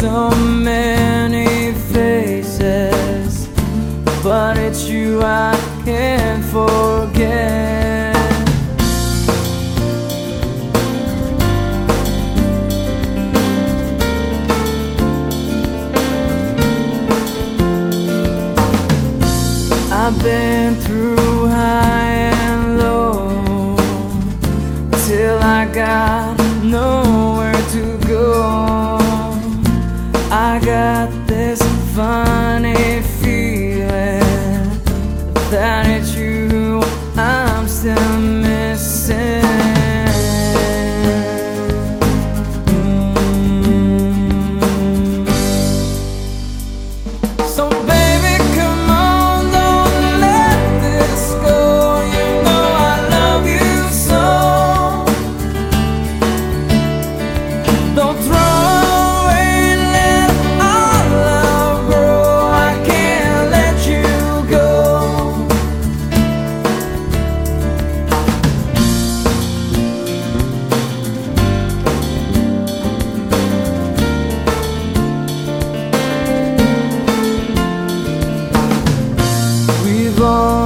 so many faces, but it's you I can't forget. I've been through high and low till I got no. amor.